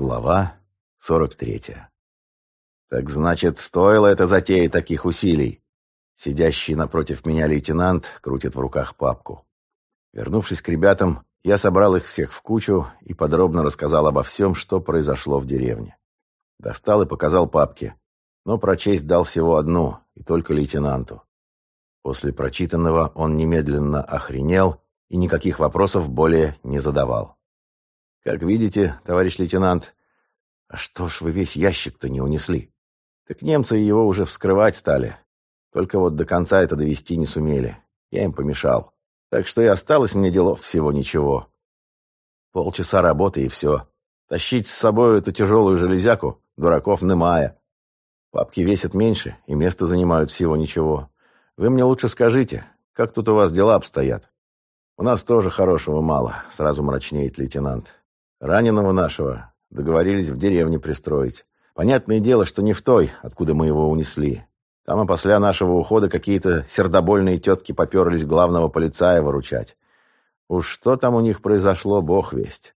Глава 43. Так значит, стоило это затея таких усилий. Сидящий напротив меня лейтенант крутит в руках папку. Вернувшись к ребятам, я собрал их всех в кучу и подробно рассказал обо всем, что произошло в деревне. Достал и показал папки, но прочесть дал всего одну, и только лейтенанту. После прочитанного он немедленно охренел и никаких вопросов более не задавал. Как видите, товарищ лейтенант, а что ж вы весь ящик-то не унесли? Так немцы его уже вскрывать стали. Только вот до конца это довести не сумели. Я им помешал. Так что и осталось мне делов всего ничего. Полчаса работы и все. Тащить с собой эту тяжелую железяку дураков немая. Папки весят меньше и место занимают всего ничего. Вы мне лучше скажите, как тут у вас дела обстоят? У нас тоже хорошего мало, сразу мрачнеет лейтенант. Раненого нашего договорились в деревне пристроить. Понятное дело, что не в той, откуда мы его унесли. Там и после нашего ухода какие-то сердобольные тетки поперлись главного полицая выручать. Уж что там у них произошло, бог весть.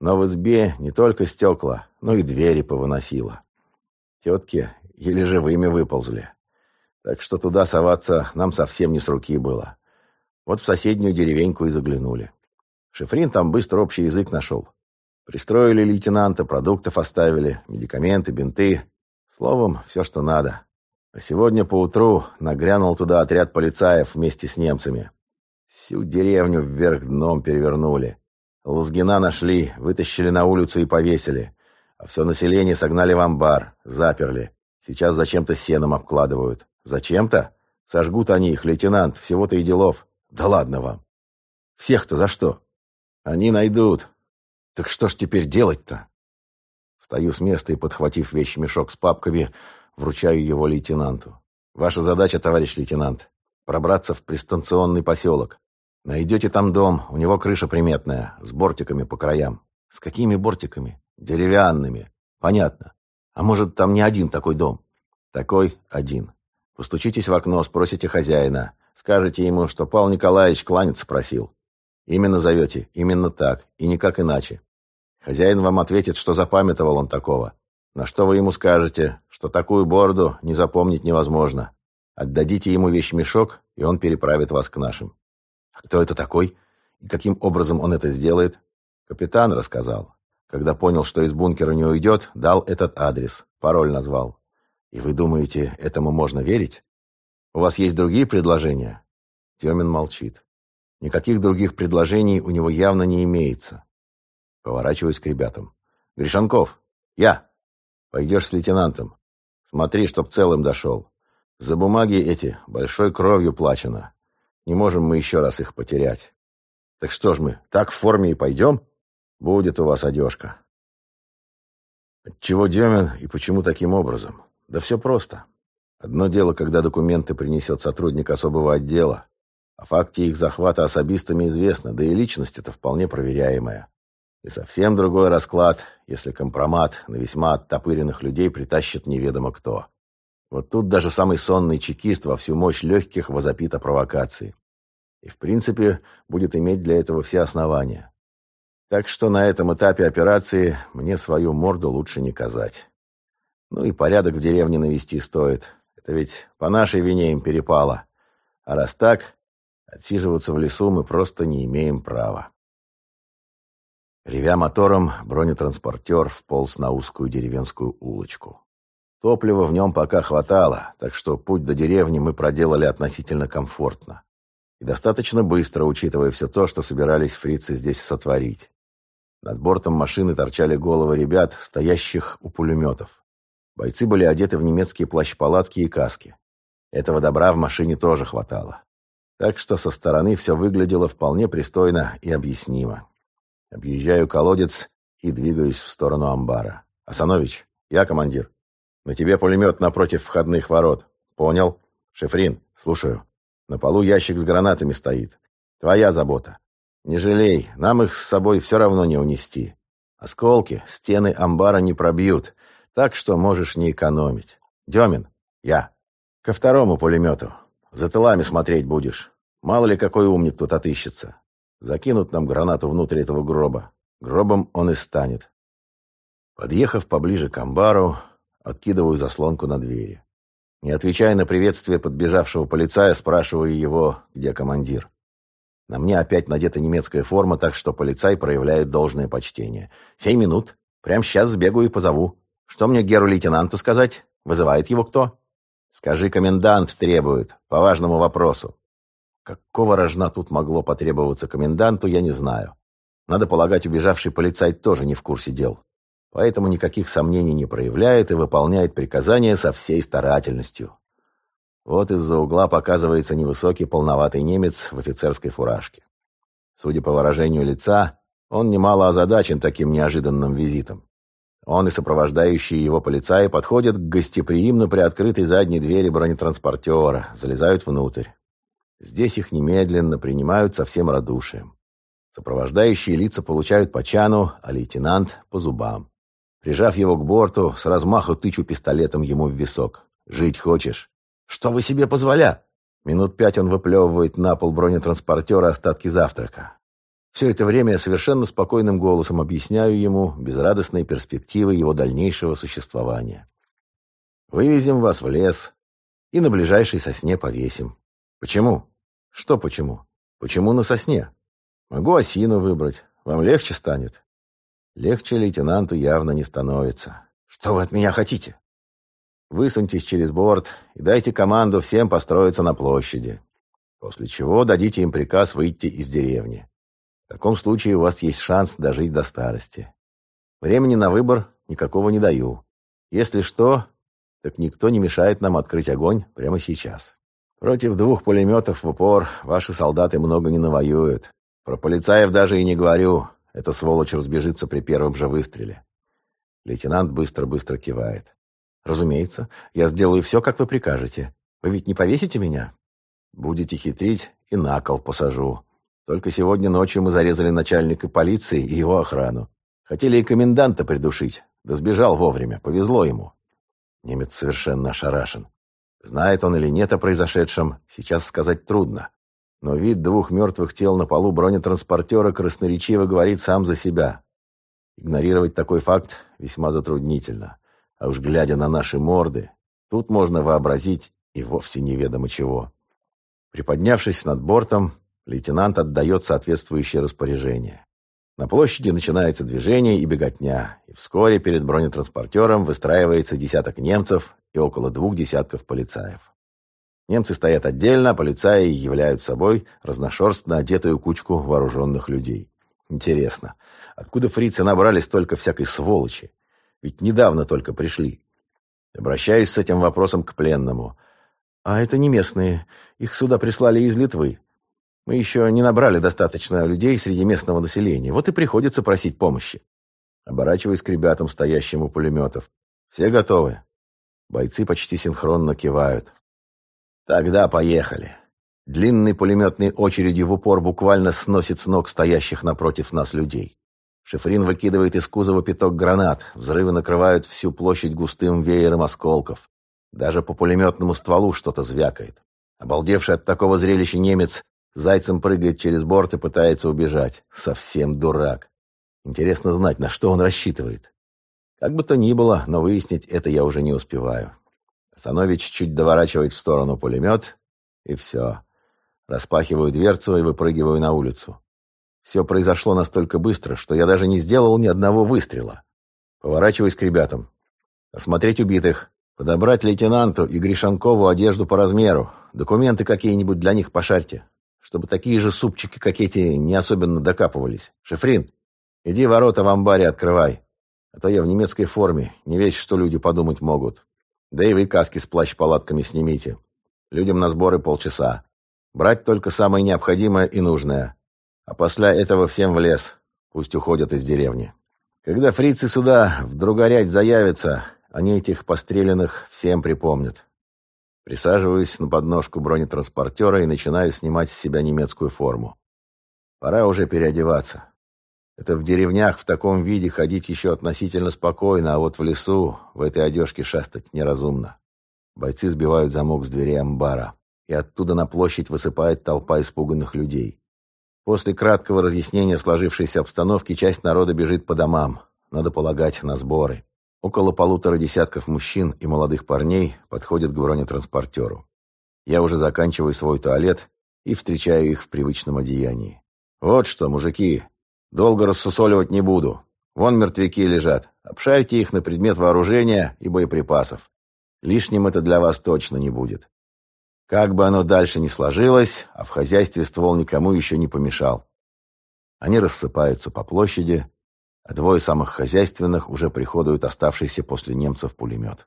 Но в избе не только стекла, но и двери повыносило. Тетки еле живыми выползли. Так что туда соваться нам совсем не с руки было. Вот в соседнюю деревеньку и заглянули. Шифрин там быстро общий язык нашел. Пристроили лейтенанта, продуктов оставили, медикаменты, бинты. Словом, все, что надо. А сегодня поутру нагрянул туда отряд полицаев вместе с немцами. Всю деревню вверх дном перевернули. Лузгина нашли, вытащили на улицу и повесили. А все население согнали в амбар, заперли. Сейчас зачем-то сеном обкладывают. Зачем-то? Сожгут они их, лейтенант, всего-то и делов. Да ладно вам. Всех-то за что? Они найдут, так что ж теперь делать-то? Встаю с места и, подхватив вещмешок с папками, вручаю его лейтенанту. Ваша задача, товарищ лейтенант, пробраться в пристанционный поселок. Найдете там дом, у него крыша приметная, с бортиками по краям. С какими бортиками? Деревянными. Понятно. А может, там не один такой дом? Такой один. Постучитесь в окно, спросите хозяина. Скажете ему, что Павел Николаевич кланяться просил. Именно зовете, именно так, и никак иначе. Хозяин вам ответит, что запамятовал он такого. На что вы ему скажете, что такую бороду не запомнить невозможно. Отдадите ему вещмешок, и он переправит вас к нашим. А кто это такой? И каким образом он это сделает? Капитан рассказал. Когда понял, что из бункера не уйдет, дал этот адрес, пароль назвал. И вы думаете, этому можно верить? У вас есть другие предложения? Демин молчит. Никаких других предложений у него явно не имеется. Поворачиваюсь к ребятам. «Гришанков! Я! Пойдешь с лейтенантом. Смотри, чтоб целым дошел. За бумаги эти большой кровью плачено. Не можем мы еще раз их потерять. Так что ж мы, так в форме и пойдем? Будет у вас одежка». Отчего Демин и почему таким образом? Да все просто. Одно дело, когда документы принесет сотрудник особого отдела. О факте их захвата особистами известно, да и личность это вполне проверяемая. И совсем другой расклад, если компромат на весьма оттопыренных людей притащит неведомо кто. Вот тут даже самый сонный чекист во всю мощь легких возопит о провокации. И, в принципе, будет иметь для этого все основания. Так что на этом этапе операции мне свою морду лучше не казать. Ну и порядок в деревне навести стоит. Это ведь по нашей вине им перепало. А раз так, отсиживаться в лесу мы просто не имеем права. Ревя мотором, бронетранспортер вполз на узкую деревенскую улочку. Топлива в нем пока хватало, так что путь до деревни мы проделали относительно комфортно. И достаточно быстро, учитывая все то, что собирались фрицы здесь сотворить. Над бортом машины торчали головы ребят, стоящих у пулеметов. Бойцы были одеты в немецкие плащ-палатки и каски. Этого добра в машине тоже хватало. Так что со стороны все выглядело вполне пристойно и объяснимо. Объезжаю колодец и двигаюсь в сторону амбара. «Асанович, я командир. На тебе пулемет напротив входных ворот. Понял? Шефрин, слушаю. На полу ящик с гранатами стоит. Твоя забота. Не жалей, нам их с собой все равно не унести. Осколки стены амбара не пробьют, так что можешь не экономить. Демин, я. Ко второму пулемету. За тылами смотреть будешь. Мало ли какой умник тут отыщется. Закинут нам гранату внутрь этого гроба. Гробом он и станет. Подъехав поближе к амбару, откидываю заслонку на двери. Не отвечая на приветствие подбежавшего полицая, спрашиваю его, где командир. На мне опять надета немецкая форма, так что полицай проявляет должное почтение. «Семь минут. Прямо сейчас сбегаю и позову. Что мне геру-лейтенанту сказать? Вызывает его кто?» «Скажи, комендант требует. По важному вопросу». Какого рожна тут могло потребоваться коменданту, я не знаю. Надо полагать, убежавший полицай тоже не в курсе дел. Поэтому никаких сомнений не проявляет и выполняет приказания со всей старательностью. Вот из-за угла показывается невысокий полноватый немец в офицерской фуражке. Судя по выражению лица, он немало озадачен таким неожиданным визитом. Он и сопровождающие его полицаи подходят к гостеприимно приоткрытой задней двери бронетранспортера, залезают внутрь. Здесь их немедленно принимают со всем радушием. Сопровождающие лица получают по чану, а лейтенант — по зубам. Прижав его к борту, с размаху тычу пистолетом ему в висок. «Жить хочешь?» «Что вы себе позволя?» Минут пять он выплевывает на пол бронетранспортера остатки завтрака. Все это время я совершенно спокойным голосом объясняю ему безрадостные перспективы его дальнейшего существования. «Вывезем вас в лес и на ближайшей сосне повесим. Почему? Что почему? Почему на сосне? Могу осину выбрать. Вам легче станет? Легче лейтенанту явно не становится. Что вы от меня хотите? Высуньтесь через борт и дайте команду всем построиться на площади. После чего дадите им приказ выйти из деревни. В таком случае у вас есть шанс дожить до старости. Времени на выбор никакого не даю. Если что, так никто не мешает нам открыть огонь прямо сейчас. Против двух пулеметов в упор ваши солдаты много не навоюют. Про полицаев даже и не говорю. Эта сволочь разбежится при первом же выстреле. Лейтенант быстро-быстро кивает. Разумеется, я сделаю все, как вы прикажете. Вы ведь не повесите меня? Будете хитрить и на кол посажу. Только сегодня ночью мы зарезали начальника полиции и его охрану. Хотели и коменданта придушить. Да сбежал вовремя, повезло ему. Немец совершенно ошарашен. Знает он или нет о произошедшем, сейчас сказать трудно. Но вид двух мертвых тел на полу бронетранспортера красноречиво говорит сам за себя. Игнорировать такой факт весьма затруднительно. А уж глядя на наши морды, тут можно вообразить и вовсе неведомо чего. Приподнявшись над бортом, лейтенант отдает соответствующее распоряжение. На площади начинается движение и беготня, и вскоре перед бронетранспортером выстраивается десяток немцев и около двух десятков полицаев. Немцы стоят отдельно, а полицаи являют собой разношерстно одетую кучку вооруженных людей. Интересно, откуда фрицы набрали столько всякой сволочи? Ведь недавно только пришли. Обращаюсь с этим вопросом к пленному. А это не местные, их сюда прислали из Литвы. Мы еще не набрали достаточно людей среди местного населения. Вот и приходится просить помощи. Оборачиваясь к ребятам, стоящим у пулеметов. Все готовы? Бойцы почти синхронно кивают. Тогда поехали. Длинной пулеметной очередью в упор буквально сносит с ног стоящих напротив нас людей. Шифрин выкидывает из кузова пяток гранат. Взрывы накрывают всю площадь густым веером осколков. Даже по пулеметному стволу что-то звякает. Обалдевший от такого зрелища немец Зайцем прыгает через борт и пытается убежать. Совсем дурак. Интересно знать, на что он рассчитывает. Как бы то ни было, но выяснить это я уже не успеваю. Санович чуть доворачивает в сторону пулемет, и все. Распахиваю дверцу и выпрыгиваю на улицу. Все произошло настолько быстро, что я даже не сделал ни одного выстрела. Поворачиваюсь к ребятам. Осмотреть убитых, подобрать лейтенанту и Гришанкову одежду по размеру, документы какие-нибудь для них пошарьте чтобы такие же супчики, как эти, не особенно докапывались. Шифрин, иди ворота в амбаре открывай. А то я в немецкой форме, не весь что люди подумать могут. Да и вы каски с плащ-палатками снимите. Людям на сборы полчаса. Брать только самое необходимое и нужное. А после этого всем в лес. Пусть уходят из деревни. Когда фрицы сюда вдруг горять заявятся, они этих постреленных всем припомнят. Присаживаюсь на подножку бронетранспортера и начинаю снимать с себя немецкую форму. Пора уже переодеваться. Это в деревнях в таком виде ходить еще относительно спокойно, а вот в лесу в этой одежке шастать неразумно. Бойцы сбивают замок с двери амбара, и оттуда на площадь высыпает толпа испуганных людей. После краткого разъяснения сложившейся обстановки часть народа бежит по домам. надо полагать, на сборы. Около полутора десятков мужчин и молодых парней подходят к бронетранспортеру. Я уже заканчиваю свой туалет и встречаю их в привычном одеянии. «Вот что, мужики, долго рассусоливать не буду. Вон мертвяки лежат. Обшарьте их на предмет вооружения и боеприпасов. Лишним это для вас точно не будет. Как бы оно дальше ни сложилось, а в хозяйстве ствол никому еще не помешал. Они рассыпаются по площади, а двое самых хозяйственных уже приходуют оставшийся после немцев пулемет.